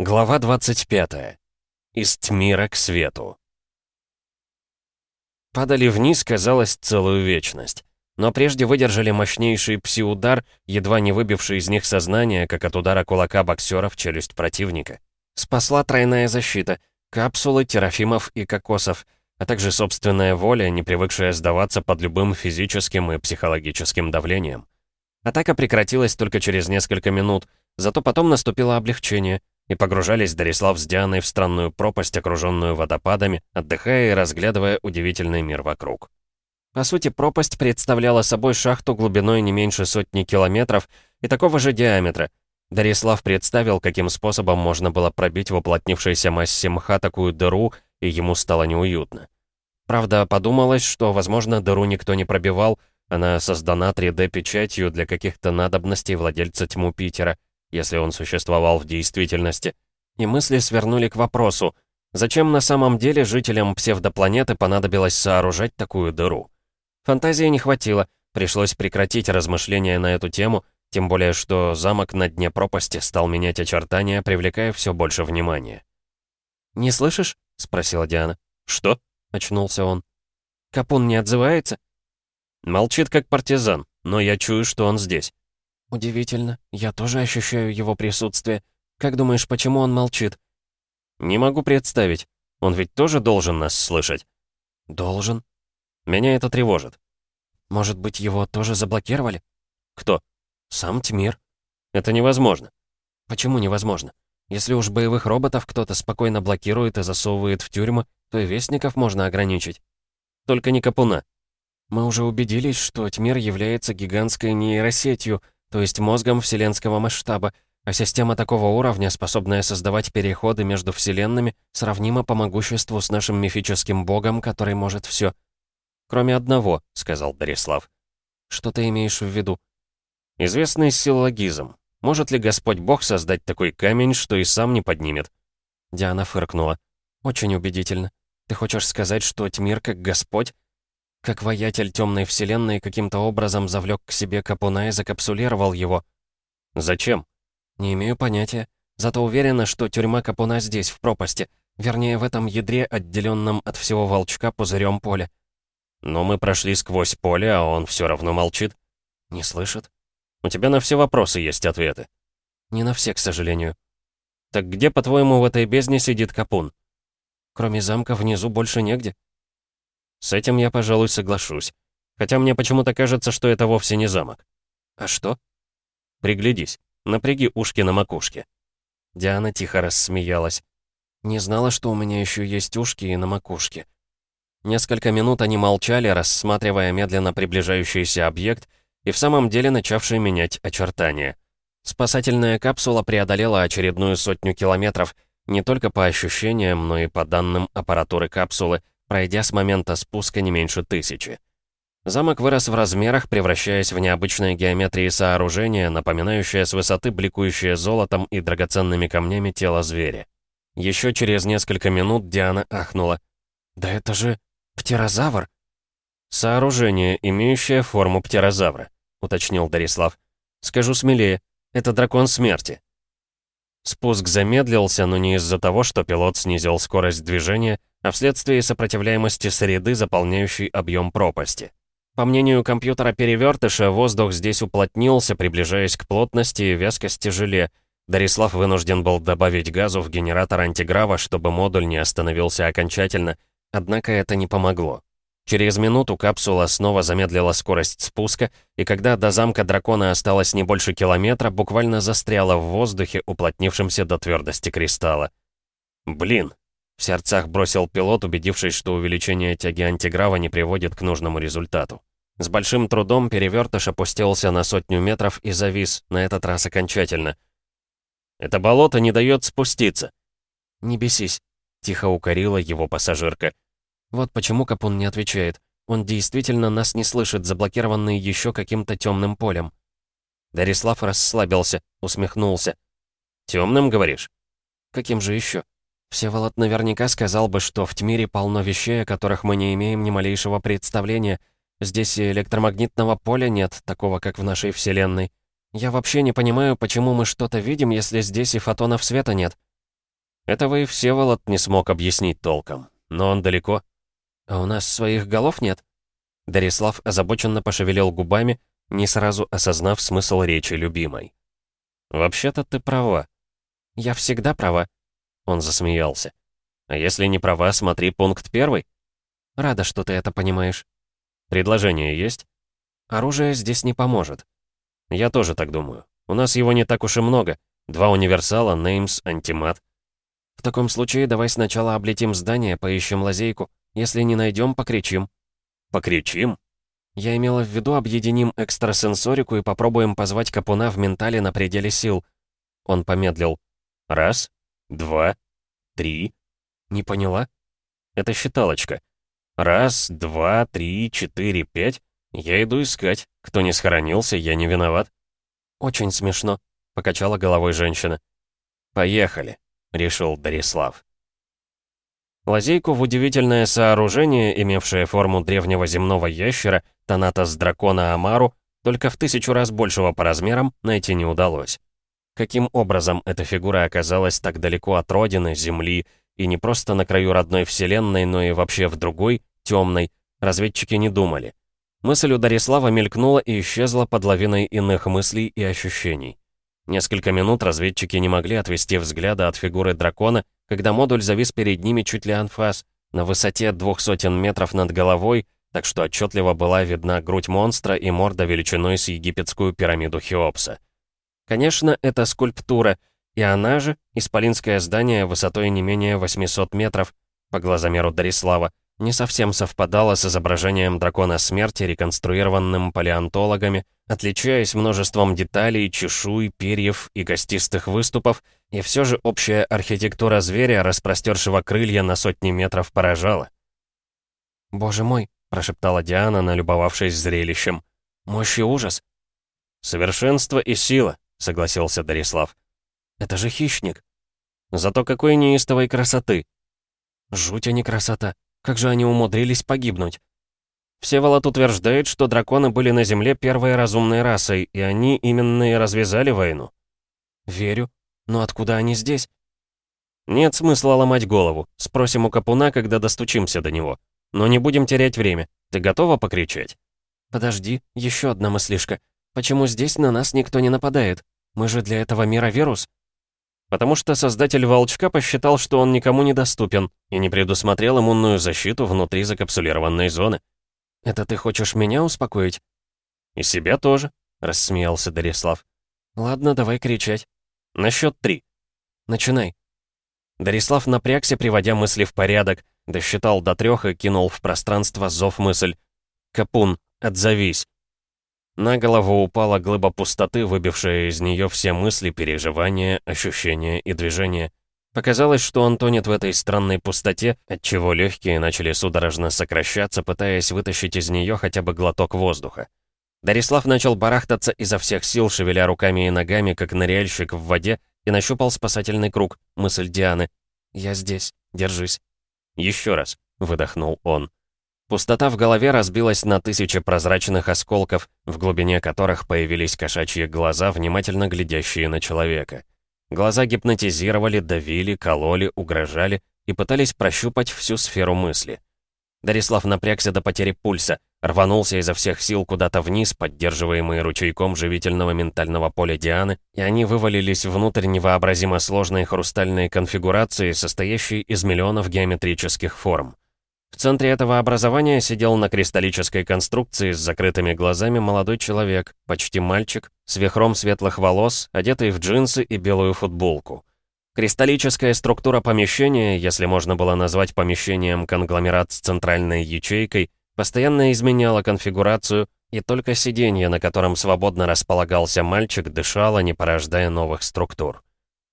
Глава 25. Из тьмира к свету. Падали вниз, казалось, целую вечность. Но прежде выдержали мощнейший пси-удар, едва не выбивший из них сознание, как от удара кулака боксера в челюсть противника. Спасла тройная защита, капсулы, терафимов и кокосов, а также собственная воля, не привыкшая сдаваться под любым физическим и психологическим давлением. Атака прекратилась только через несколько минут, зато потом наступило облегчение — и погружались Дарислав с Дианой в странную пропасть, окруженную водопадами, отдыхая и разглядывая удивительный мир вокруг. По сути, пропасть представляла собой шахту глубиной не меньше сотни километров и такого же диаметра. Дарислав представил, каким способом можно было пробить в уплотнившейся массе мха такую дыру, и ему стало неуютно. Правда, подумалось, что, возможно, дыру никто не пробивал, она создана 3D-печатью для каких-то надобностей владельца тьму Питера — если он существовал в действительности, и мысли свернули к вопросу, зачем на самом деле жителям псевдопланеты понадобилось сооружать такую дыру. Фантазии не хватило, пришлось прекратить размышления на эту тему, тем более что замок на дне пропасти стал менять очертания, привлекая все больше внимания. «Не слышишь?» — спросила Диана. «Что?» — очнулся он. «Капун не отзывается?» «Молчит как партизан, но я чую, что он здесь». «Удивительно. Я тоже ощущаю его присутствие. Как думаешь, почему он молчит?» «Не могу представить. Он ведь тоже должен нас слышать?» «Должен». «Меня это тревожит». «Может быть, его тоже заблокировали?» «Кто?» «Сам Тьмир». «Это невозможно». «Почему невозможно? Если уж боевых роботов кто-то спокойно блокирует и засовывает в тюрьмы, то и вестников можно ограничить». «Только не Капуна». «Мы уже убедились, что Тьмир является гигантской нейросетью», то есть мозгом вселенского масштаба, а система такого уровня, способная создавать переходы между вселенными, сравнима по могуществу с нашим мифическим богом, который может все. «Кроме одного», — сказал Дарислав. «Что ты имеешь в виду?» «Известный силлогизм. Может ли Господь Бог создать такой камень, что и сам не поднимет?» Диана фыркнула. «Очень убедительно. Ты хочешь сказать, что Тьмир как Господь как воятель темной вселенной каким-то образом завлек к себе Капуна и закапсулировал его. Зачем? Не имею понятия. Зато уверена, что тюрьма Капуна здесь, в пропасти. Вернее, в этом ядре, отделенном от всего волчка пузырем поля. Но мы прошли сквозь поле, а он все равно молчит. Не слышит? У тебя на все вопросы есть ответы. Не на все, к сожалению. Так где, по-твоему, в этой бездне сидит Капун? Кроме замка внизу больше негде. С этим я, пожалуй, соглашусь. Хотя мне почему-то кажется, что это вовсе не замок. А что? Приглядись. Напряги ушки на макушке. Диана тихо рассмеялась. Не знала, что у меня еще есть ушки и на макушке. Несколько минут они молчали, рассматривая медленно приближающийся объект и в самом деле начавший менять очертания. Спасательная капсула преодолела очередную сотню километров, не только по ощущениям, но и по данным аппаратуры капсулы, пройдя с момента спуска не меньше тысячи. Замок вырос в размерах, превращаясь в необычные геометрии сооружения, напоминающее с высоты бликующее золотом и драгоценными камнями тело зверя. Еще через несколько минут Диана ахнула. «Да это же птерозавр!» «Сооружение, имеющее форму птерозавра», — уточнил Дарислав. «Скажу смелее, это дракон смерти». Спуск замедлился, но не из-за того, что пилот снизил скорость движения, а вследствие сопротивляемости среды, заполняющей объем пропасти. По мнению компьютера перевертыша, воздух здесь уплотнился, приближаясь к плотности и вязкости желе. Дарислав вынужден был добавить газу в генератор антиграва, чтобы модуль не остановился окончательно, однако это не помогло. Через минуту капсула снова замедлила скорость спуска, и когда до замка дракона осталось не больше километра, буквально застряла в воздухе, уплотнившемся до твердости кристалла. «Блин, в сердцах бросил пилот, убедившись, что увеличение тяги антиграва не приводит к нужному результату. С большим трудом перевертыш опустился на сотню метров и завис, на этот раз окончательно. «Это болото не дает спуститься». «Не бесись», — тихо укорила его пассажирка. «Вот почему Капун не отвечает. Он действительно нас не слышит, заблокированный еще каким-то темным полем». Дарислав расслабился, усмехнулся. «Темным, говоришь?» «Каким же еще? Всеволод наверняка сказал бы, что в Тмире полно вещей, о которых мы не имеем ни малейшего представления. Здесь и электромагнитного поля нет, такого, как в нашей Вселенной. Я вообще не понимаю, почему мы что-то видим, если здесь и фотонов света нет. Этого и Всеволод не смог объяснить толком. Но он далеко. А у нас своих голов нет? Дарислав озабоченно пошевелил губами, не сразу осознав смысл речи любимой. «Вообще-то ты права». «Я всегда права», — он засмеялся. «А если не права, смотри пункт первый». «Рада, что ты это понимаешь». «Предложение есть?» «Оружие здесь не поможет». «Я тоже так думаю. У нас его не так уж и много. Два универсала, Неймс, антимат. В таком случае давай сначала облетим здание, поищем лазейку. Если не найдем, покричим». «Покричим?» Я имела в виду, объединим экстрасенсорику и попробуем позвать Капуна в ментале на пределе сил. Он помедлил. Раз, два, три. Не поняла? Это считалочка. Раз, два, три, четыре, пять. Я иду искать. Кто не схоронился, я не виноват. Очень смешно, покачала головой женщина. Поехали, решил Дарислав. Лазейку в удивительное сооружение, имевшее форму древнего земного ящера, Танатос дракона Амару, только в тысячу раз большего по размерам, найти не удалось. Каким образом эта фигура оказалась так далеко от родины, Земли, и не просто на краю родной Вселенной, но и вообще в другой, темной, разведчики не думали. Мысль у Дарислава мелькнула и исчезла под лавиной иных мыслей и ощущений. Несколько минут разведчики не могли отвести взгляда от фигуры дракона, когда модуль завис перед ними чуть ли анфас, на высоте двух сотен метров над головой, так что отчетливо была видна грудь монстра и морда величиной с египетскую пирамиду Хеопса. Конечно, это скульптура, и она же — исполинское здание высотой не менее 800 метров, по глазомеру Дарислава, не совсем совпадала с изображением дракона смерти, реконструированным палеонтологами, отличаясь множеством деталей, чешуй, перьев и костистых выступов, и все же общая архитектура зверя, распростершего крылья на сотни метров, поражала. «Боже мой!» — прошептала Диана, налюбовавшись зрелищем. «Мощь и ужас!» «Совершенство и сила», — согласился Дарислав. «Это же хищник!» «Зато какой неистовой красоты!» «Жуть, а не красота! Как же они умудрились погибнуть?» Всеволод утверждает, что драконы были на Земле первой разумной расой, и они именно и развязали войну. «Верю. Но откуда они здесь?» «Нет смысла ломать голову. Спросим у Капуна, когда достучимся до него. Но не будем терять время. Ты готова покричать?» «Подожди, еще одна мыслишка. Почему здесь на нас никто не нападает? Мы же для этого мира вирус». Потому что создатель Волчка посчитал, что он никому не доступен и не предусмотрел иммунную защиту внутри закапсулированной зоны. «Это ты хочешь меня успокоить?» «И себя тоже», — рассмеялся Дарислав. «Ладно, давай кричать». На счет три. Начинай. Дарислав напрягся, приводя мысли в порядок, досчитал до трех и кинул в пространство зов мысль. «Капун, отзовись!» На голову упала глыба пустоты, выбившая из нее все мысли, переживания, ощущения и движения. Показалось, что он тонет в этой странной пустоте, отчего легкие начали судорожно сокращаться, пытаясь вытащить из нее хотя бы глоток воздуха. Дарислав начал барахтаться изо всех сил, шевеля руками и ногами, как ныряльщик в воде, и нащупал спасательный круг, мысль Дианы. «Я здесь, держись». «Еще раз», — выдохнул он. Пустота в голове разбилась на тысячи прозрачных осколков, в глубине которых появились кошачьи глаза, внимательно глядящие на человека. Глаза гипнотизировали, давили, кололи, угрожали и пытались прощупать всю сферу мысли. Дарислав напрягся до потери пульса, рванулся изо всех сил куда-то вниз, поддерживаемый ручейком живительного ментального поля Дианы, и они вывалились внутрь невообразимо сложной хрустальной конфигурации, состоящей из миллионов геометрических форм. В центре этого образования сидел на кристаллической конструкции с закрытыми глазами молодой человек, почти мальчик, с вихром светлых волос, одетый в джинсы и белую футболку. Кристаллическая структура помещения, если можно было назвать помещением конгломерат с центральной ячейкой, постоянно изменяла конфигурацию, и только сиденье, на котором свободно располагался мальчик, дышало, не порождая новых структур.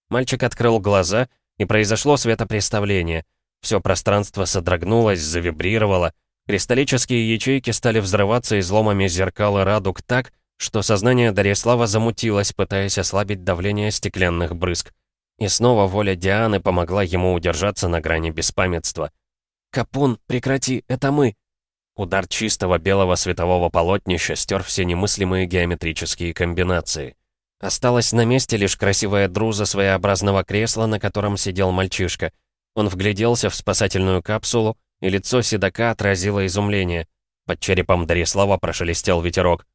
Мальчик открыл глаза, и произошло светопреставление. Все пространство содрогнулось, завибрировало. Кристаллические ячейки стали взрываться изломами зеркал и радуг так, что сознание Дарьяслава замутилось, пытаясь ослабить давление стеклянных брызг. И снова воля Дианы помогла ему удержаться на грани беспамятства. «Капун, прекрати, это мы!» Удар чистого белого светового полотнища стер все немыслимые геометрические комбинации. Осталась на месте лишь красивая друза своеобразного кресла, на котором сидел мальчишка. Он вгляделся в спасательную капсулу, и лицо седока отразило изумление. Под черепом Дарислава прошелестел ветерок.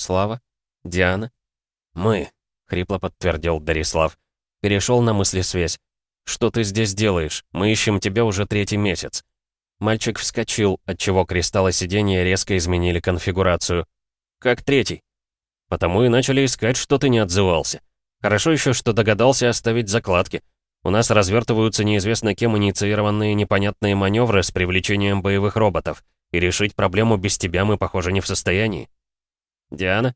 «Слава? Диана?» «Мы», — хрипло подтвердил Дарислав. Перешел на мысли связь. «Что ты здесь делаешь? Мы ищем тебя уже третий месяц». Мальчик вскочил, отчего кристаллы сиденья резко изменили конфигурацию. «Как третий?» Потому и начали искать, что ты не отзывался. Хорошо еще, что догадался оставить закладки. У нас развертываются неизвестно кем инициированные непонятные маневры с привлечением боевых роботов, и решить проблему без тебя мы, похоже, не в состоянии. «Диана?»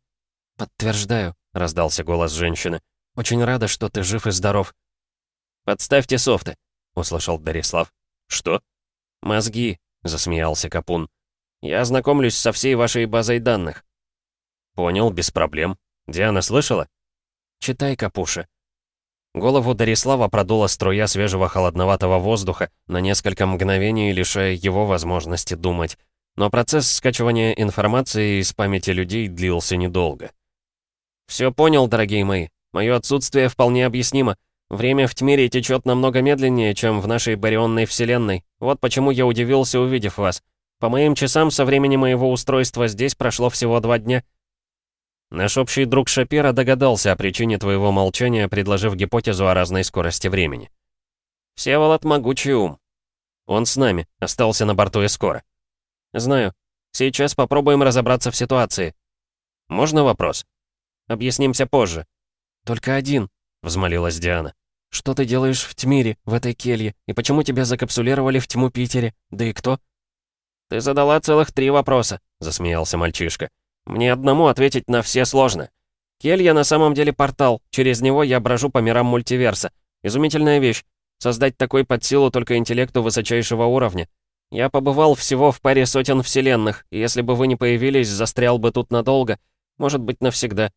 «Подтверждаю», — раздался голос женщины. «Очень рада, что ты жив и здоров». «Подставьте софты», — услышал Дарислав. «Что?» «Мозги», — засмеялся Капун. «Я ознакомлюсь со всей вашей базой данных». «Понял, без проблем. Диана слышала?» «Читай, Капуша». Голову Дарислава продула струя свежего холодноватого воздуха, на несколько мгновений лишая его возможности думать. Но процесс скачивания информации из памяти людей длился недолго. «Все понял, дорогие мои. Мое отсутствие вполне объяснимо. Время в Тмире течет намного медленнее, чем в нашей барионной вселенной. Вот почему я удивился, увидев вас. По моим часам, со времени моего устройства здесь прошло всего два дня. Наш общий друг Шапира догадался о причине твоего молчания, предложив гипотезу о разной скорости времени. Всеволод могучий ум. Он с нами, остался на борту Эскора. Знаю. Сейчас попробуем разобраться в ситуации. Можно вопрос? Объяснимся позже. Только один, взмолилась Диана. Что ты делаешь в Тмире, в этой келье, и почему тебя закапсулировали в тьму Питере? Да и кто? Ты задала целых три вопроса, засмеялся мальчишка. Мне одному ответить на все сложно. Келья на самом деле портал, через него я брожу по мирам мультиверса. Изумительная вещь. Создать такой под силу только интеллекту высочайшего уровня. Я побывал всего в паре сотен вселенных, и если бы вы не появились, застрял бы тут надолго. Может быть, навсегда.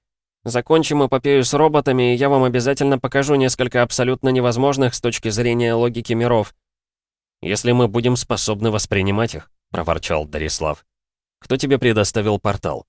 Закончим эпопею с роботами, и я вам обязательно покажу несколько абсолютно невозможных с точки зрения логики миров. «Если мы будем способны воспринимать их», — проворчал Дарислав. «Кто тебе предоставил портал?»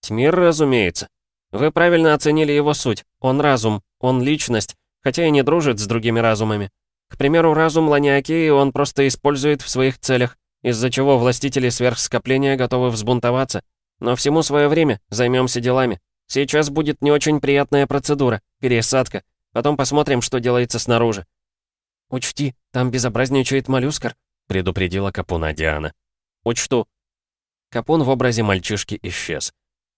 Тьмир, разумеется. Вы правильно оценили его суть. Он разум, он личность, хотя и не дружит с другими разумами. К примеру, разум Ланиакеи он просто использует в своих целях, из-за чего властители сверхскопления готовы взбунтоваться. Но всему свое время, займемся делами. Сейчас будет не очень приятная процедура, пересадка. Потом посмотрим, что делается снаружи. «Учти, там безобразничает моллюскар», — предупредила Капуна Диана. «Учту». Капун в образе мальчишки исчез.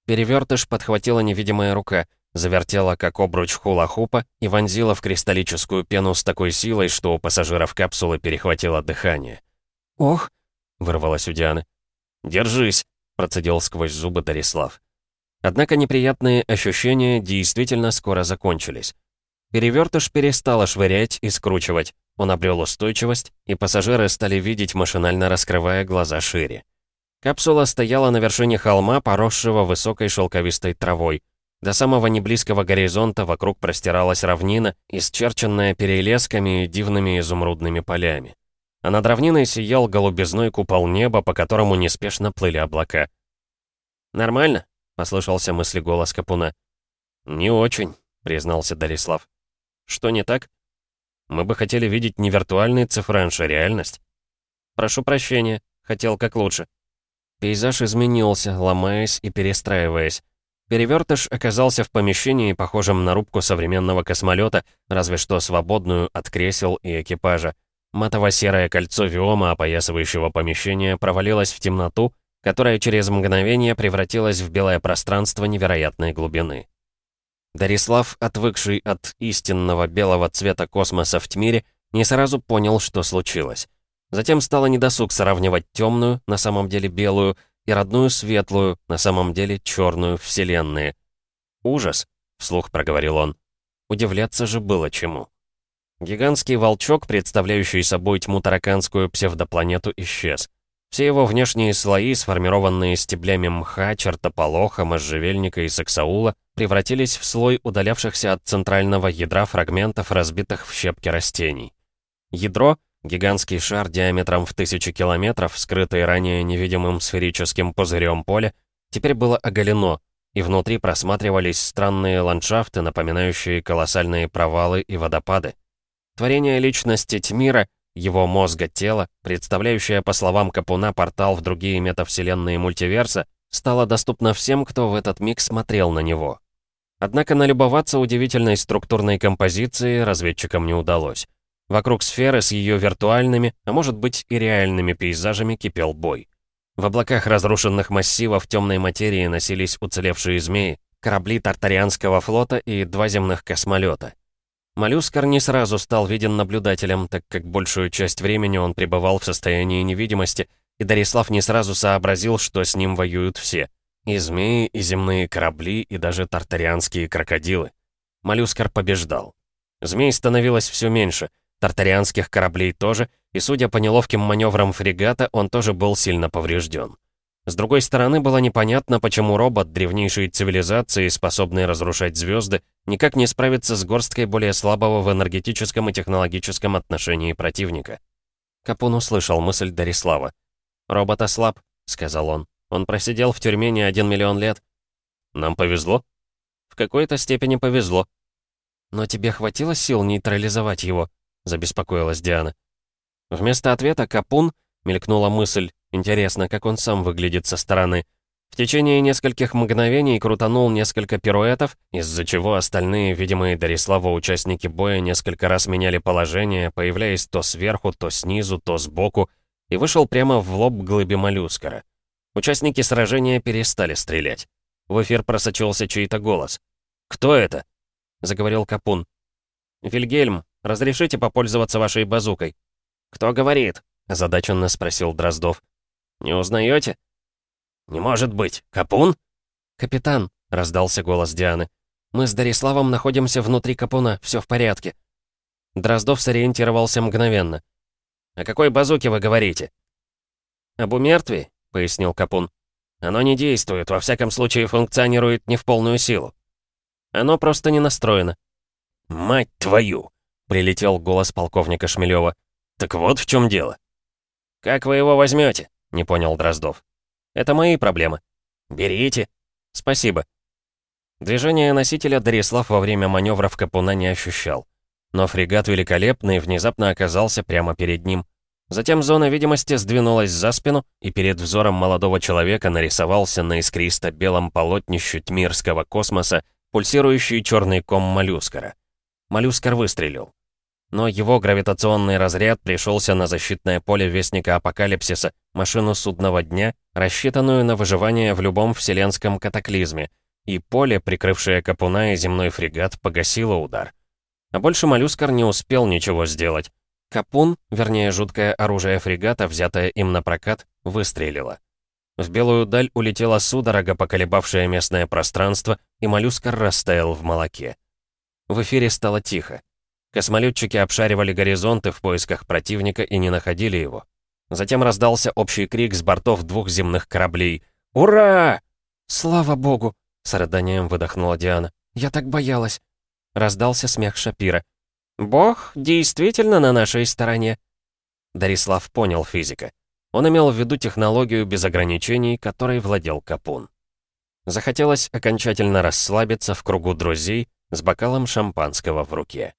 Перевертыш подхватила невидимая рука, завертела как обруч хула-хупа и вонзила в кристаллическую пену с такой силой, что у пассажиров капсулы перехватило дыхание. «Ох!» — вырвалось у Дианы. «Держись!» — процедил сквозь зубы Дарислав. Однако неприятные ощущения действительно скоро закончились. Перевертыш перестала швырять и скручивать. Он обрел устойчивость, и пассажиры стали видеть, машинально раскрывая глаза шире. Капсула стояла на вершине холма, поросшего высокой шелковистой травой. До самого неблизкого горизонта вокруг простиралась равнина, исчерченная перелесками и дивными изумрудными полями. А над равниной сиял голубизной купол неба, по которому неспешно плыли облака. «Нормально?» — послышался мысли голос Капуна. «Не очень», — признался Дарислав. «Что не так?» «Мы бы хотели видеть не виртуальный цифранш, а реальность». «Прошу прощения, хотел как лучше». Пейзаж изменился, ломаясь и перестраиваясь. Перевертыш оказался в помещении, похожем на рубку современного космолета, разве что свободную от кресел и экипажа. Матово-серое кольцо виома, опоясывающего помещение, провалилось в темноту, которая через мгновение превратилась в белое пространство невероятной глубины. Дарислав, отвыкший от истинного белого цвета космоса в тьмире, не сразу понял, что случилось. Затем стало недосуг сравнивать темную, на самом деле белую, и родную светлую, на самом деле черную вселенные. «Ужас», — вслух проговорил он. Удивляться же было чему. Гигантский волчок, представляющий собой тьму тараканскую псевдопланету, исчез. Все его внешние слои, сформированные стеблями мха, чертополоха, можжевельника и саксаула, превратились в слой удалявшихся от центрального ядра фрагментов, разбитых в щепки растений. Ядро — Гигантский шар диаметром в тысячи километров, скрытый ранее невидимым сферическим пузырем поля, теперь было оголено, и внутри просматривались странные ландшафты, напоминающие колоссальные провалы и водопады. Творение личности Тьмира, его мозга тело, представляющее, по словам Капуна, портал в другие метавселенные мультиверса, стало доступно всем, кто в этот миг смотрел на него. Однако налюбоваться удивительной структурной композицией разведчикам не удалось. Вокруг сферы с ее виртуальными, а может быть и реальными пейзажами кипел бой. В облаках разрушенных массивов темной материи носились уцелевшие змеи, корабли Тартарианского флота и два земных космолета. Моллюскар не сразу стал виден наблюдателем, так как большую часть времени он пребывал в состоянии невидимости, и Дарислав не сразу сообразил, что с ним воюют все. И змеи, и земные корабли, и даже тартарианские крокодилы. Моллюскар побеждал. Змей становилось все меньше, тартарианских кораблей тоже, и судя по неловким маневрам фрегата, он тоже был сильно поврежден. С другой стороны, было непонятно, почему робот древнейшей цивилизации, способный разрушать звезды, никак не справится с горсткой более слабого в энергетическом и технологическом отношении противника. Капун услышал мысль Дарислава. «Робот ослаб», — сказал он. «Он просидел в тюрьме не один миллион лет». «Нам повезло?» «В какой-то степени повезло». «Но тебе хватило сил нейтрализовать его?» — забеспокоилась Диана. Вместо ответа Капун мелькнула мысль, Интересно, как он сам выглядит со стороны. В течение нескольких мгновений крутанул несколько пируэтов, из-за чего остальные, видимые Дариславу участники боя, несколько раз меняли положение, появляясь то сверху, то снизу, то сбоку, и вышел прямо в лоб глыбе моллюскара. Участники сражения перестали стрелять. В эфир просочился чей-то голос. «Кто это?» — заговорил Капун. «Вильгельм, разрешите попользоваться вашей базукой?» «Кто говорит?» — озадаченно спросил Дроздов. Не узнаете?» «Не может быть! Капун?» «Капитан», — раздался голос Дианы. «Мы с Дариславом находимся внутри Капуна, все в порядке». Дроздов сориентировался мгновенно. «О какой базуке вы говорите?» «Об умертвии», — пояснил Капун. «Оно не действует, во всяком случае функционирует не в полную силу. Оно просто не настроено». «Мать твою!» — прилетел голос полковника Шмелева. «Так вот в чем дело». «Как вы его возьмете? — не понял Дроздов. «Это мои проблемы». «Берите». «Спасибо». Движение носителя Дарислав во время маневров Капуна не ощущал. Но фрегат великолепный внезапно оказался прямо перед ним. Затем зона видимости сдвинулась за спину, и перед взором молодого человека нарисовался на искристо-белом полотнище тьмирского космоса пульсирующий черный ком моллюскара. Моллюскар выстрелил но его гравитационный разряд пришелся на защитное поле Вестника Апокалипсиса, машину судного дня, рассчитанную на выживание в любом вселенском катаклизме, и поле, прикрывшее Капуна и земной фрегат, погасило удар. А больше моллюскар не успел ничего сделать. Капун, вернее, жуткое оружие фрегата, взятое им на прокат, выстрелило. В белую даль улетела судорога, поколебавшая местное пространство, и моллюскар растаял в молоке. В эфире стало тихо. Космолетчики обшаривали горизонты в поисках противника и не находили его. Затем раздался общий крик с бортов двух земных кораблей. «Ура!» «Слава богу!» — с рыданием выдохнула Диана. «Я так боялась!» Раздался смех Шапира. «Бог действительно на нашей стороне!» Дарислав понял физика. Он имел в виду технологию без ограничений, которой владел Капун. Захотелось окончательно расслабиться в кругу друзей с бокалом шампанского в руке.